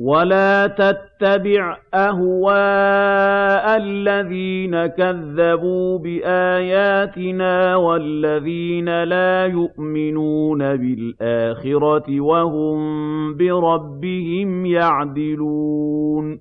وَلَا تَتَّبِعْ أَهْوَاءَ الَّذِينَ كَذَّبُوا بِآيَاتِنَا وَالَّذِينَ لَا يُؤْمِنُونَ بِالْآخِرَةِ وَهُم بِرَبِّهِمْ يَعْدِلُونَ